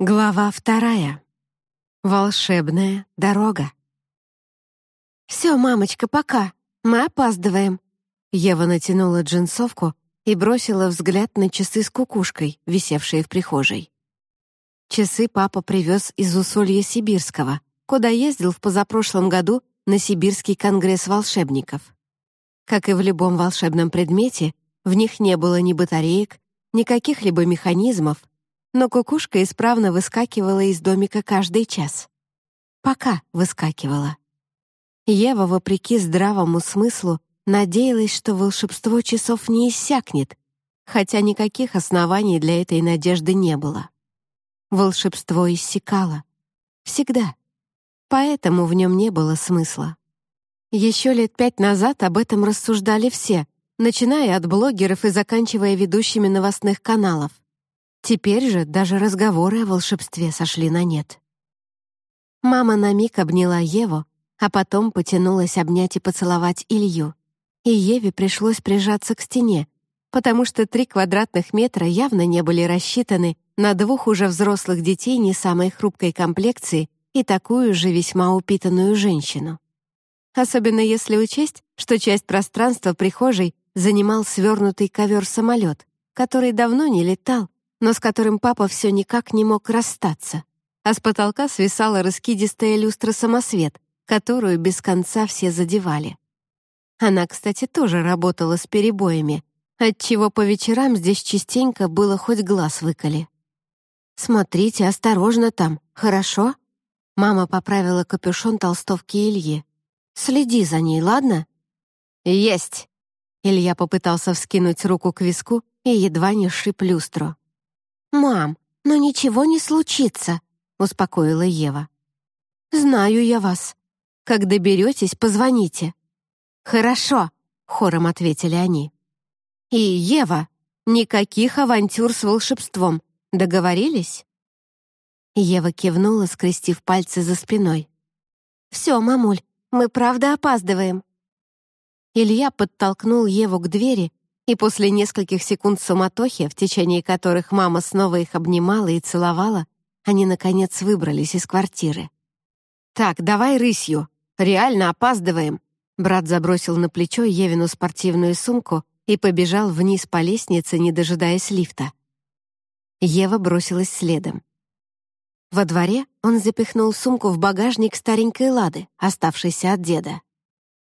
Глава вторая. Волшебная дорога. «Все, мамочка, пока. Мы опаздываем». Ева натянула джинсовку и бросила взгляд на часы с кукушкой, висевшие в прихожей. Часы папа привез из Усолья Сибирского, куда ездил в позапрошлом году на Сибирский конгресс волшебников. Как и в любом волшебном предмете, в них не было ни батареек, ни каких-либо механизмов, но кукушка исправно выскакивала из домика каждый час. Пока выскакивала. Ева, вопреки здравому смыслу, надеялась, что волшебство часов не иссякнет, хотя никаких оснований для этой надежды не было. Волшебство иссякало. Всегда. Поэтому в нем не было смысла. Еще лет пять назад об этом рассуждали все, начиная от блогеров и заканчивая ведущими новостных каналов. Теперь же даже разговоры о волшебстве сошли на нет. Мама на миг обняла Еву, а потом потянулась обнять и поцеловать Илью. И Еве пришлось прижаться к стене, потому что три квадратных метра явно не были рассчитаны на двух уже взрослых детей не самой хрупкой комплекции и такую же весьма упитанную женщину. Особенно если учесть, что часть пространства прихожей занимал свернутый ковер-самолет, который давно не летал но с которым папа все никак не мог расстаться. А с потолка свисала раскидистая люстра-самосвет, которую без конца все задевали. Она, кстати, тоже работала с перебоями, отчего по вечерам здесь частенько было хоть глаз выколи. «Смотрите, осторожно там, хорошо?» Мама поправила капюшон толстовки Ильи. «Следи за ней, ладно?» «Есть!» Илья попытался вскинуть руку к виску и едва не сшиб люстру. «Мам, но ничего не случится», — успокоила Ева. «Знаю я вас. Как доберетесь, позвоните». «Хорошо», — хором ответили они. «И, Ева, никаких авантюр с волшебством. Договорились?» Ева кивнула, скрестив пальцы за спиной. «Все, мамуль, мы правда опаздываем». Илья подтолкнул Еву к двери и после нескольких секунд суматохи, в течение которых мама снова их обнимала и целовала, они, наконец, выбрались из квартиры. «Так, давай рысью. Реально опаздываем». Брат забросил на плечо Евину спортивную сумку и побежал вниз по лестнице, не дожидаясь лифта. Ева бросилась следом. Во дворе он запихнул сумку в багажник старенькой Лады, оставшейся от деда.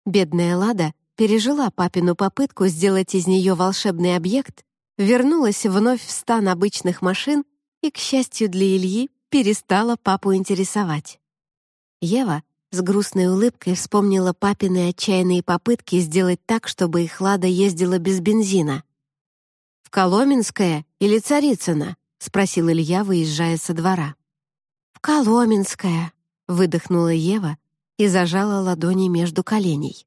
Бедная Лада пережила папину попытку сделать из нее волшебный объект, вернулась вновь в стан обычных машин и, к счастью для Ильи, перестала папу интересовать. Ева с грустной улыбкой вспомнила папины отчаянные попытки сделать так, чтобы их Лада ездила без бензина. «В Коломенское или Царицыно?» — спросил Илья, выезжая со двора. «В Коломенское», — выдохнула Ева и зажала ладони между коленей.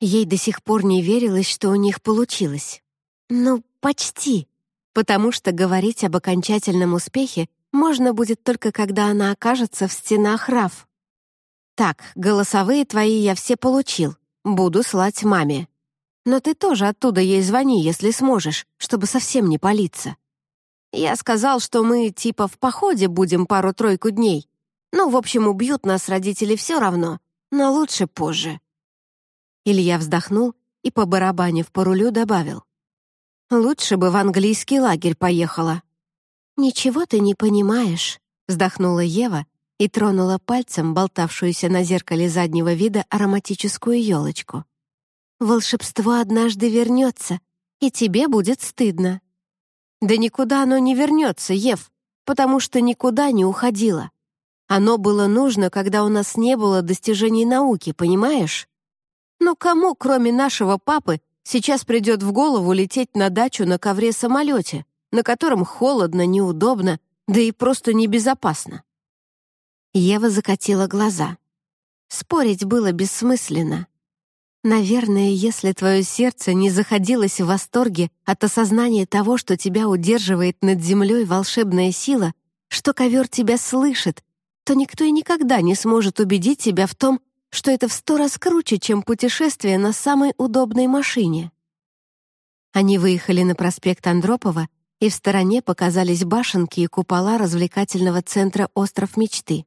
Ей до сих пор не верилось, что у них получилось. Ну, почти. Потому что говорить об окончательном успехе можно будет только когда она окажется в стенах РАФ. Так, голосовые твои я все получил. Буду слать маме. Но ты тоже оттуда ей звони, если сможешь, чтобы совсем не палиться. Я сказал, что мы типа в походе будем пару-тройку дней. Ну, в общем, убьют нас родители все равно, но лучше позже. Илья вздохнул и, побарабанив по рулю, добавил. «Лучше бы в английский лагерь поехала». «Ничего ты не понимаешь», — вздохнула Ева и тронула пальцем болтавшуюся на зеркале заднего вида ароматическую елочку. «Волшебство однажды вернется, и тебе будет стыдно». «Да никуда оно не вернется, Ев, потому что никуда не уходило. Оно было нужно, когда у нас не было достижений науки, понимаешь?» Но кому, кроме нашего папы, сейчас придет в голову лететь на дачу на ковре-самолете, на котором холодно, неудобно, да и просто небезопасно? Ева закатила глаза. Спорить было бессмысленно. Наверное, если твое сердце не заходилось в восторге от осознания того, что тебя удерживает над землей волшебная сила, что ковер тебя слышит, то никто и никогда не сможет убедить тебя в том, что это в сто раз круче, чем путешествие на самой удобной машине. Они выехали на проспект Андропова и в стороне показались башенки и купола развлекательного центра «Остров мечты».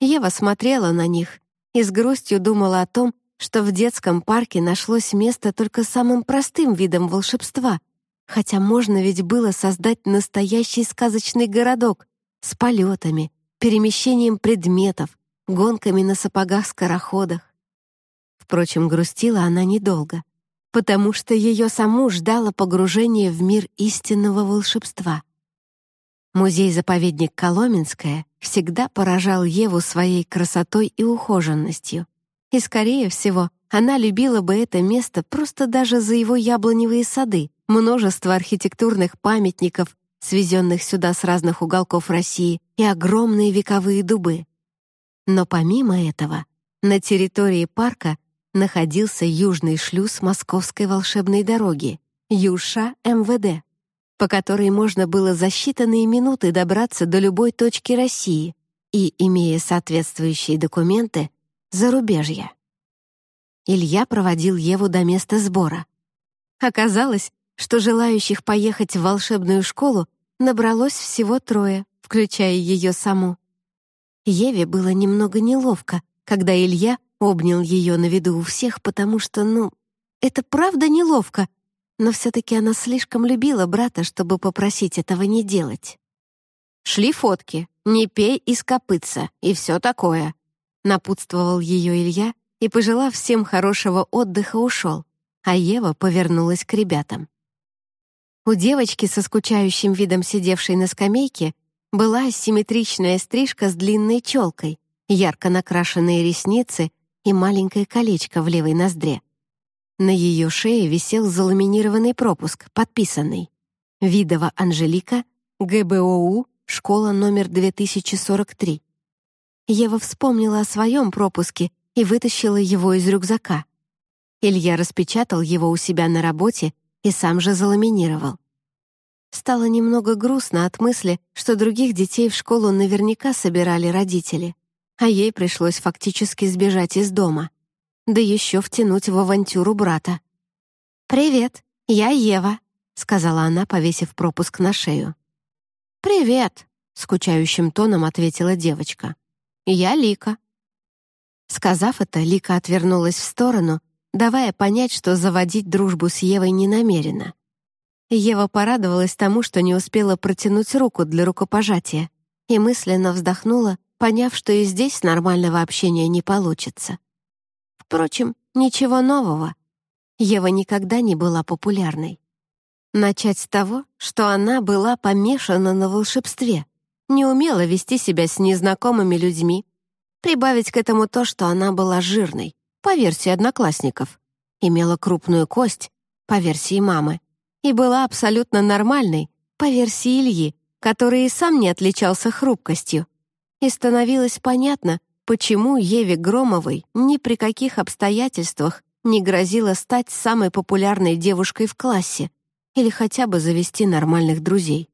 Ева смотрела на них и с грустью думала о том, что в детском парке нашлось место только самым простым видом волшебства, хотя можно ведь было создать настоящий сказочный городок с полетами, перемещением предметов, гонками на сапогах-скороходах. Впрочем, грустила она недолго, потому что ее саму ждало погружение в мир истинного волшебства. Музей-заповедник Коломенская всегда поражал Еву своей красотой и ухоженностью. И, скорее всего, она любила бы это место просто даже за его яблоневые сады, множество архитектурных памятников, свезенных сюда с разных уголков России, и огромные вековые дубы. Но помимо этого, на территории парка находился южный шлюз Московской волшебной дороги, Юша МВД, по которой можно было за считанные минуты добраться до любой точки России и, имея соответствующие документы, зарубежья. Илья проводил Еву до места сбора. Оказалось, что желающих поехать в волшебную школу набралось всего трое, включая ее саму. Еве было немного неловко, когда Илья обнял ее на виду у всех, потому что, ну, это правда неловко, но все-таки она слишком любила брата, чтобы попросить этого не делать. «Шли фотки, не пей из копытца и все такое», напутствовал ее Илья и, пожелав всем хорошего отдыха, ушел, а Ева повернулась к ребятам. У девочки со скучающим видом сидевшей на скамейке была асимметричная стрижка с длинной челкой, ярко накрашенные ресницы и маленькое колечко в левой ноздре. На ее шее висел заламинированный пропуск, подписанный «Видова Анжелика, ГБОУ, школа номер 2043». Ева вспомнила о своем пропуске и вытащила его из рюкзака. Илья распечатал его у себя на работе и сам же заламинировал. Стало немного грустно от мысли, что других детей в школу наверняка собирали родители, а ей пришлось фактически сбежать из дома, да еще втянуть в авантюру брата. «Привет, я Ева», — сказала она, повесив пропуск на шею. «Привет», — скучающим тоном ответила девочка. «Я Лика». Сказав это, Лика отвернулась в сторону давая понять, что заводить дружбу с Евой не намерена. Ева порадовалась тому, что не успела протянуть руку для рукопожатия, и мысленно вздохнула, поняв, что и здесь нормального общения не получится. Впрочем, ничего нового. Ева никогда не была популярной. Начать с того, что она была помешана на волшебстве, не умела вести себя с незнакомыми людьми, прибавить к этому то, что она была жирной, по версии одноклассников, имела крупную кость, по версии мамы, и была абсолютно нормальной, по версии Ильи, который и сам не отличался хрупкостью. И становилось понятно, почему Еве Громовой ни при каких обстоятельствах не грозило стать самой популярной девушкой в классе или хотя бы завести нормальных друзей.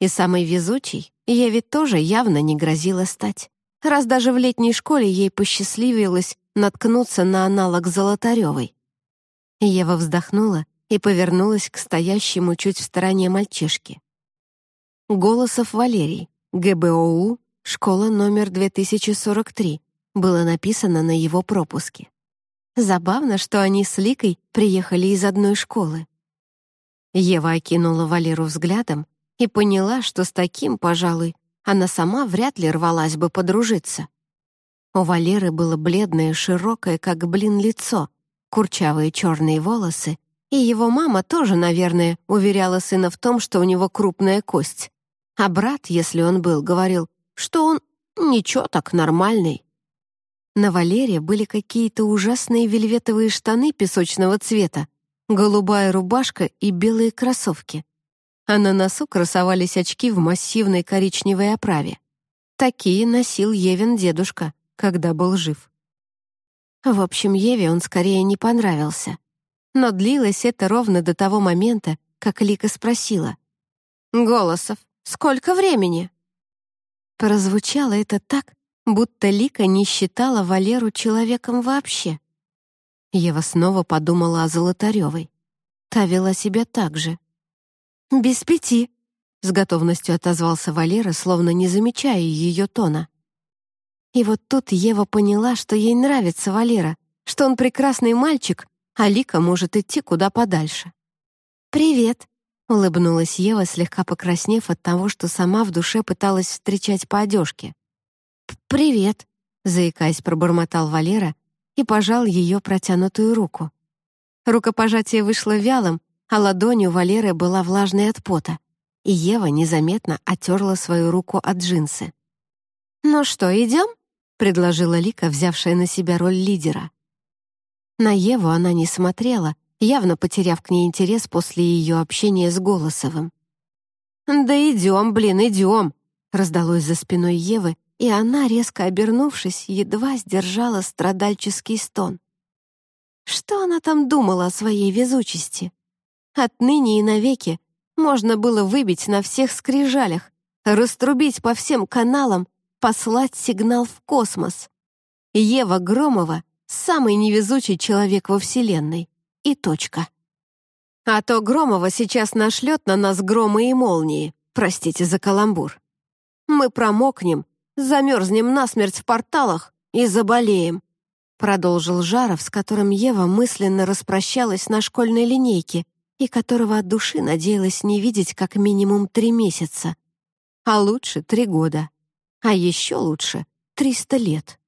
И самой везучей Еве тоже явно не грозило стать, раз даже в летней школе ей посчастливилось наткнуться на аналог Золотаревой. Ева вздохнула и повернулась к стоящему чуть в стороне мальчишке. Голосов Валерий, ГБОУ, школа номер 2043, было написано на его пропуске. Забавно, что они с Ликой приехали из одной школы. Ева окинула Валеру взглядом и поняла, что с таким, пожалуй, она сама вряд ли рвалась бы подружиться. У Валеры было бледное, широкое, как блин, лицо, курчавые черные волосы, и его мама тоже, наверное, уверяла сына в том, что у него крупная кость. А брат, если он был, говорил, что он ничего так нормальный. На Валере были какие-то ужасные вельветовые штаны песочного цвета, голубая рубашка и белые кроссовки. А на носу красовались очки в массивной коричневой оправе. Такие носил Евин дедушка когда был жив. В общем, Еве он скорее не понравился. Но длилось это ровно до того момента, как Лика спросила. «Голосов, сколько времени?» Прозвучало это так, будто Лика не считала Валеру человеком вообще. Ева снова подумала о Золотаревой. Та вела себя так же. «Без пяти», — с готовностью отозвался Валера, словно не замечая ее тона. И вот тут Ева поняла, что ей нравится Валера, что он прекрасный мальчик, а Лика может идти куда подальше. «Привет», — улыбнулась Ева, слегка покраснев от того, что сама в душе пыталась встречать по одежке. «Привет», — заикаясь, пробормотал Валера и пожал ее протянутую руку. Рукопожатие вышло вялым, а ладонь у Валеры была влажной от пота, и Ева незаметно отерла свою руку от джинсы. «Ну что, идем?» — предложила Лика, взявшая на себя роль лидера. На Еву она не смотрела, явно потеряв к ней интерес после ее общения с Голосовым. «Да идем, блин, идем!» — раздалось за спиной Евы, и она, резко обернувшись, едва сдержала страдальческий стон. Что она там думала о своей везучести? Отныне и навеки можно было выбить на всех скрижалях, раструбить по всем каналам, послать сигнал в космос. Ева Громова — самый невезучий человек во Вселенной. И точка. А то Громова сейчас нашлет на нас громы и молнии, простите за каламбур. Мы промокнем, замерзнем насмерть в порталах и заболеем. Продолжил Жаров, с которым Ева мысленно распрощалась на школьной линейке и которого от души надеялась не видеть как минимум три месяца. А лучше три года. А еще лучше триста лет.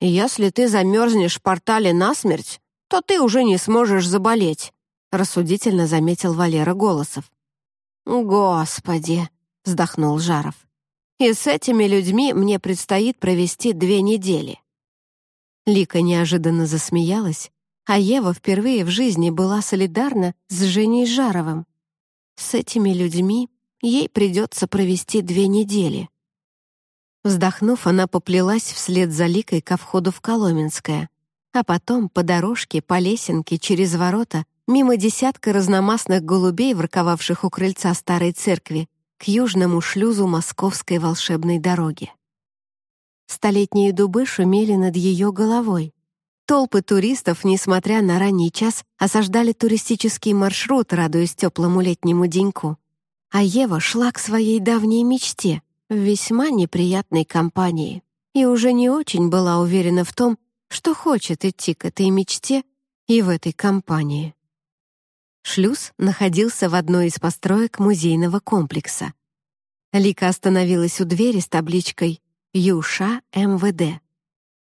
«Если ты замерзнешь в портале насмерть, то ты уже не сможешь заболеть», рассудительно заметил Валера Голосов. «Господи!» — вздохнул Жаров. «И с этими людьми мне предстоит провести две недели. Лика неожиданно засмеялась, а Ева впервые в жизни была солидарна с Женей Жаровым. С этими людьми ей придется провести две недели. Вздохнув, она поплелась вслед за Ликой ко входу в Коломенское, а потом по дорожке, по лесенке, через ворота, мимо десятка разномастных голубей, ворковавших у крыльца старой церкви, к южному шлюзу московской волшебной дороги. Столетние дубы шумели над ее головой. Толпы туристов, несмотря на ранний час, осаждали туристический маршрут, радуясь теплому летнему деньку. А Ева шла к своей давней мечте в весьма неприятной компании и уже не очень была уверена в том, что хочет идти к этой мечте и в этой компании. Шлюз находился в одной из построек музейного комплекса. Лика остановилась у двери с табличкой Юша МВД.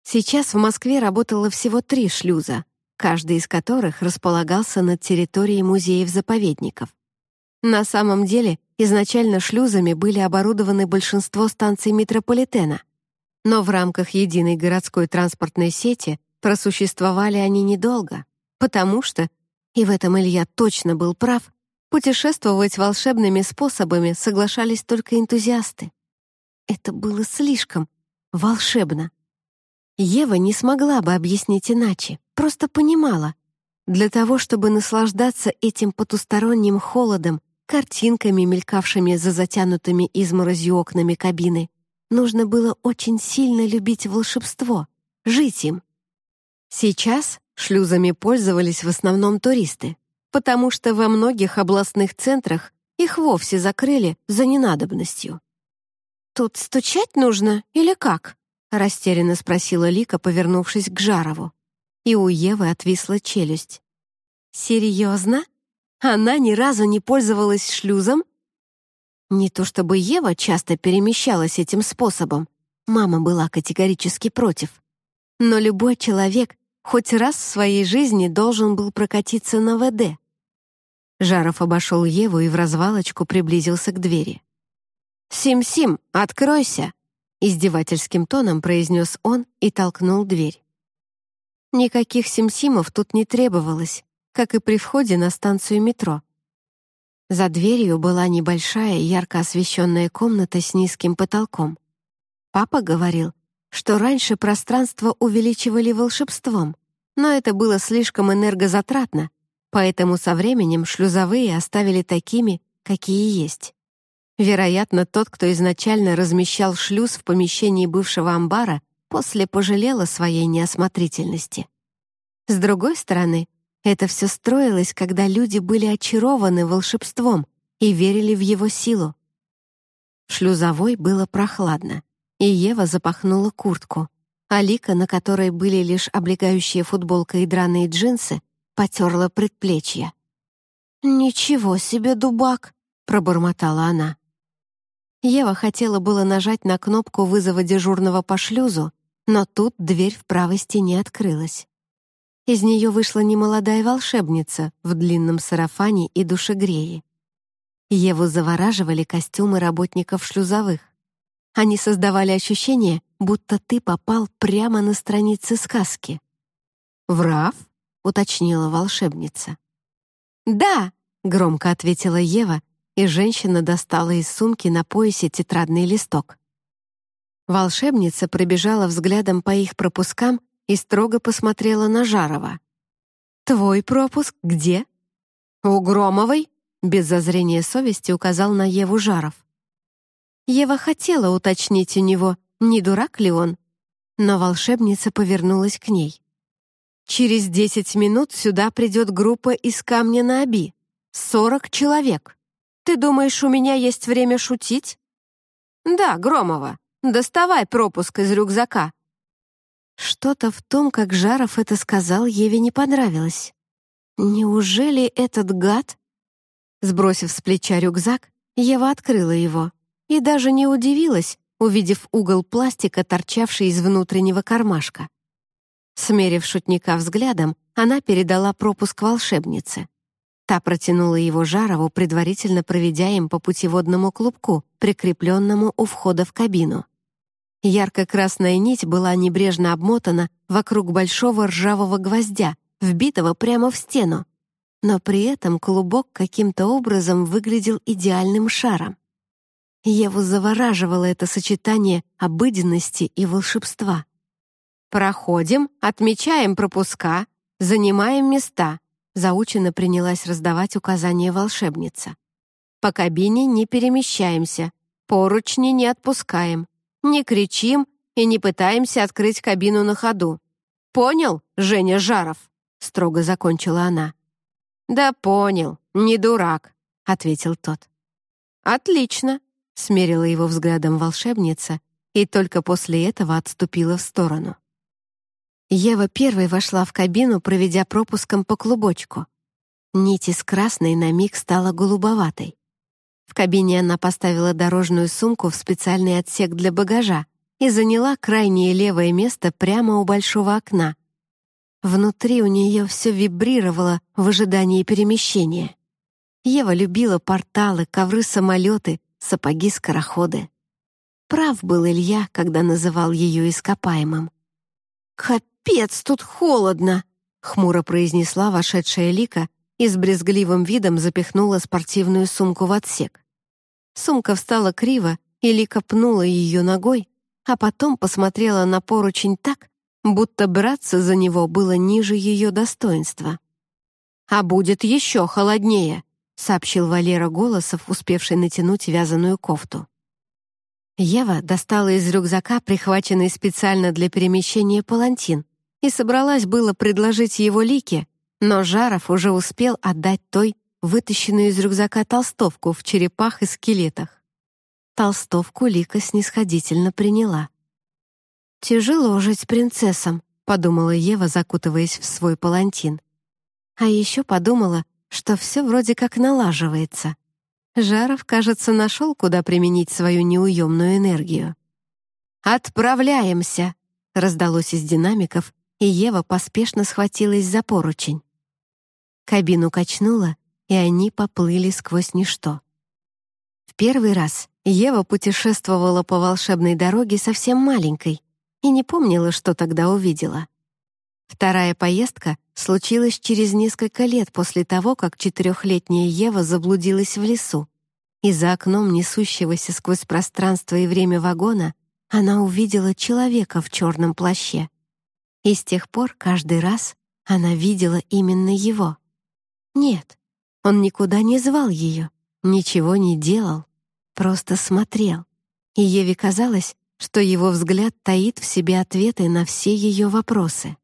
Сейчас в Москве работало всего три шлюза, каждый из которых располагался над территорией музеев-заповедников. На самом деле, изначально шлюзами были оборудованы большинство станций метрополитена, но в рамках единой городской транспортной сети просуществовали они недолго, потому что, и в этом Илья точно был прав, путешествовать волшебными способами соглашались только энтузиасты. Это было слишком волшебно. Ева не смогла бы объяснить иначе, просто понимала. Для того, чтобы наслаждаться этим потусторонним холодом, картинками, мелькавшими за затянутыми изморозью окнами кабины, нужно было очень сильно любить волшебство, жить им. Сейчас шлюзами пользовались в основном туристы, потому что во многих областных центрах их вовсе закрыли за ненадобностью. «Тут стучать нужно или как?» — растерянно спросила Лика, повернувшись к Жарову. И у Евы отвисла челюсть. «Серьезно? Она ни разу не пользовалась шлюзом?» Не то чтобы Ева часто перемещалась этим способом. Мама была категорически против. Но любой человек хоть раз в своей жизни должен был прокатиться на ВД. Жаров обошел Еву и в развалочку приблизился к двери. «Сим-Сим, откройся!» Издевательским тоном произнес он и толкнул дверь. Никаких Сим-Симов тут не требовалось, как и при входе на станцию метро. За дверью была небольшая, ярко освещенная комната с низким потолком. Папа говорил, что раньше пространство увеличивали волшебством, но это было слишком энергозатратно, поэтому со временем шлюзовые оставили такими, какие есть. Вероятно, тот, кто изначально размещал шлюз в помещении бывшего амбара, после пожалел о своей неосмотрительности. С другой стороны, это все строилось, когда люди были очарованы волшебством, и верили в его силу. В шлюзовой было прохладно, и Ева запахнула куртку. А Лика, на которой были лишь облегающая футболка и драные джинсы, потерла предплечье. «Ничего себе, дубак!» — пробормотала она. Ева хотела было нажать на кнопку вызова дежурного по шлюзу, но тут дверь в правой стене открылась. Из нее вышла немолодая волшебница в длинном сарафане и душегрее. Еву завораживали костюмы работников шлюзовых. Они создавали ощущение, будто ты попал прямо на страницы сказки. «Врав?» — уточнила волшебница. «Да!» — громко ответила Ева, и женщина достала из сумки на поясе тетрадный листок. Волшебница пробежала взглядом по их пропускам и строго посмотрела на Жарова. «Твой пропуск где?» «У Громовой», — без зазрения совести указал на Еву Жаров. Ева хотела уточнить у него, не дурак ли он, но волшебница повернулась к ней. «Через десять минут сюда придет группа из камня на Оби. Сорок человек. Ты думаешь, у меня есть время шутить?» «Да, Громова», Доставай пропуск из рюкзака». Что-то в том, как Жаров это сказал, Еве не понравилось. Неужели этот гад? Сбросив с плеча рюкзак, Ева открыла его и даже не удивилась, увидев угол пластика, торчавший из внутреннего кармашка. Смерив шутника взглядом, она передала пропуск волшебнице. Та протянула его Жарову, предварительно проведя им по путеводному клубку, прикрепленному у входа в кабину. Ярко-красная нить была небрежно обмотана вокруг большого ржавого гвоздя, вбитого прямо в стену. Но при этом клубок каким-то образом выглядел идеальным шаром. Еву завораживало это сочетание обыденности и волшебства. «Проходим, отмечаем пропуска, занимаем места», заучено принялась раздавать указания волшебница. «По кабине не перемещаемся, поручни не отпускаем, не кричим и не пытаемся открыть кабину на ходу. Понял, Женя Жаров?» — строго закончила она. «Да понял, не дурак», — ответил тот. «Отлично», — смерила его взглядом волшебница и только после этого отступила в сторону. Ева первой вошла в кабину, проведя пропуском по клубочку. Нить из красной на миг стала голубоватой. В кабине она поставила дорожную сумку в специальный отсек для багажа и заняла крайнее левое место прямо у большого окна. Внутри у нее все вибрировало в ожидании перемещения. Ева любила порталы, ковры-самолеты, сапоги-скороходы. Прав был Илья, когда называл ее ископаемым. «Капец!» «Капец, тут холодно!» — хмуро произнесла вошедшая Лика и с брезгливым видом запихнула спортивную сумку в отсек. Сумка встала криво, и Лика пнула ее ногой, а потом посмотрела на поручень так, будто браться за него было ниже ее достоинства. «А будет еще холоднее», — сообщил Валера Голосов, успевший натянуть вязаную кофту. Ева достала из рюкзака прихваченный специально для перемещения палантин и собралась было предложить его Лике, но Жаров уже успел отдать той вытащенную из рюкзака толстовку в черепах и скелетах. Толстовку Лика снисходительно приняла. «Тяжело жить с принцессом», — подумала Ева, закутываясь в свой палантин. А еще подумала, что все вроде как налаживается. Жаров, кажется, нашел, куда применить свою неуемную энергию. «Отправляемся!» — раздалось из динамиков, и Ева поспешно схватилась за поручень. Кабину качнуло, и они поплыли сквозь ничто. В первый раз Ева путешествовала по волшебной дороге совсем маленькой и не помнила, что тогда увидела. Вторая поездка случилась через несколько лет после того, как четырехлетняя Ева заблудилась в лесу, и за окном несущегося сквозь пространство и время вагона она увидела человека в черном плаще. И с тех пор каждый раз она видела именно его. Нет, он никуда не звал ее, ничего не делал, просто смотрел. И Еве казалось, что его взгляд таит в себе ответы на все ее вопросы.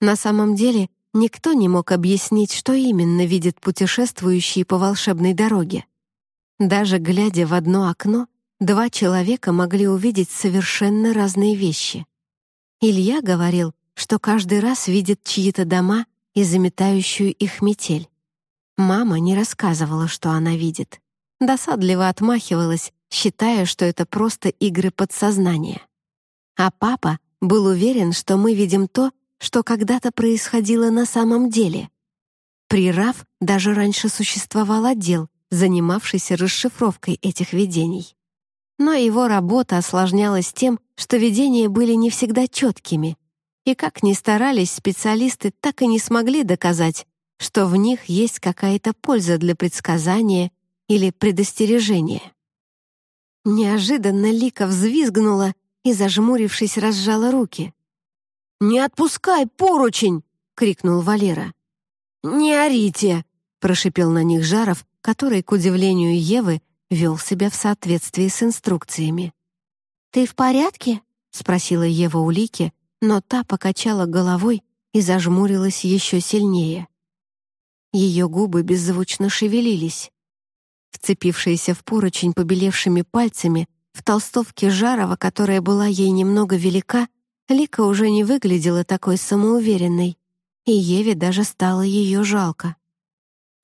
На самом деле Никто не мог объяснить, что именно видит путешествующий по волшебной дороге. Даже глядя в одно окно, два человека могли увидеть совершенно разные вещи. Илья говорил, что каждый раз видит чьи-то дома и заметающую их метель. Мама не рассказывала, что она видит. Досадливо отмахивалась, считая, что это просто игры подсознания. А папа был уверен, что мы видим то, что когда-то происходило на самом деле. При РАФ даже раньше существовал отдел, занимавшийся расшифровкой этих видений. Но его работа осложнялась тем, что видения были не всегда четкими, и как ни старались специалисты, так и не смогли доказать, что в них есть какая-то польза для предсказания или предостережения. Неожиданно Лика взвизгнула и, зажмурившись, разжала руки. «Не отпускай поручень!» — крикнул Валера. «Не орите!» — прошипел на них Жаров, который, к удивлению Евы, вел себя в соответствии с инструкциями. «Ты в порядке?» — спросила Ева у Лики, но та покачала головой и зажмурилась еще сильнее. Ее губы беззвучно шевелились. Вцепившаяся в поручень побелевшими пальцами, в толстовке Жарова, которая была ей немного велика, Лика уже не выглядела такой самоуверенной, и Еве даже стало ее жалко.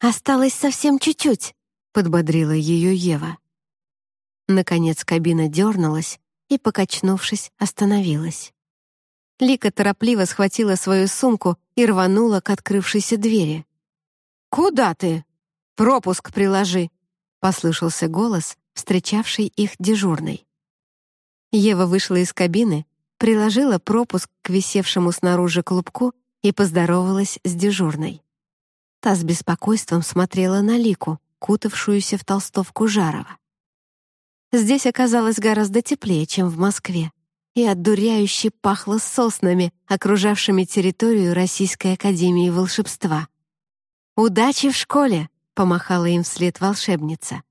«Осталось совсем чуть-чуть», — подбодрила ее Ева. Наконец кабина дернулась и, покачнувшись, остановилась. Лика торопливо схватила свою сумку и рванула к открывшейся двери. «Куда ты? Пропуск приложи!» — послышался голос, встречавший их дежурной. Ева вышла из кабины приложила пропуск к висевшему снаружи клубку и поздоровалась с дежурной. Та с беспокойством смотрела на Лику, кутавшуюся в толстовку Жарова. Здесь оказалось гораздо теплее, чем в Москве, и отдуряюще пахло соснами, окружавшими территорию Российской Академии Волшебства. «Удачи в школе!» — помахала им вслед волшебница.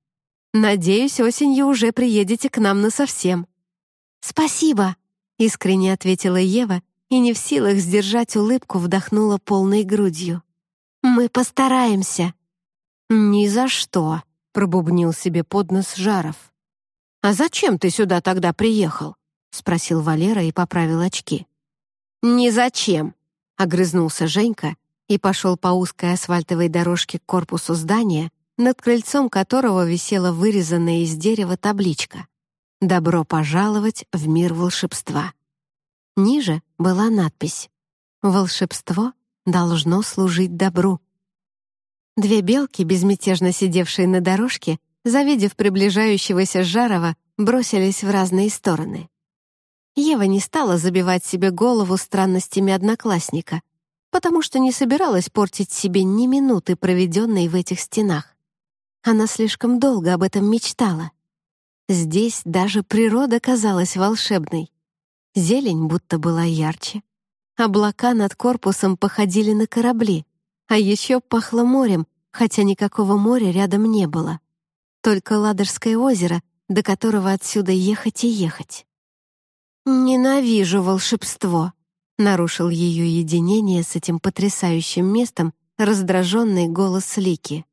«Надеюсь, осенью уже приедете к нам насовсем». «Спасибо!» Искренне ответила Ева и не в силах сдержать улыбку вдохнула полной грудью. «Мы постараемся». «Ни за что», — пробубнил себе под нос Жаров. «А зачем ты сюда тогда приехал?» — спросил Валера и поправил очки. «Ни зачем», — огрызнулся Женька и пошел по узкой асфальтовой дорожке к корпусу здания, над крыльцом которого висела вырезанная из дерева табличка «Добро пожаловать в мир волшебства». Ниже была надпись «Волшебство должно служить добру». Две белки, безмятежно сидевшие на дорожке, завидев приближающегося Жарова, бросились в разные стороны. Ева не стала забивать себе голову странностями одноклассника, потому что не собиралась портить себе ни минуты, проведенной в этих стенах. Она слишком долго об этом мечтала — Здесь даже природа казалась волшебной. Зелень будто была ярче. Облака над корпусом походили на корабли, а еще пахло морем, хотя никакого моря рядом не было. Только Ладожское озеро, до которого отсюда ехать и ехать. «Ненавижу волшебство», — нарушил ее единение с этим потрясающим местом раздраженный голос Лики.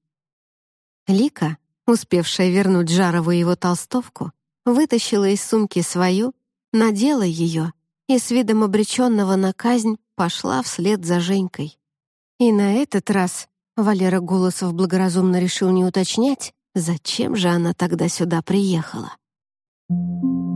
Лика, успевшая вернуть Жарову его толстовку, вытащила из сумки свою, надела ее и с видом обреченного на казнь пошла вслед за Женькой. И на этот раз Валера Голосов благоразумно решил не уточнять, зачем же она тогда сюда приехала. Thank you.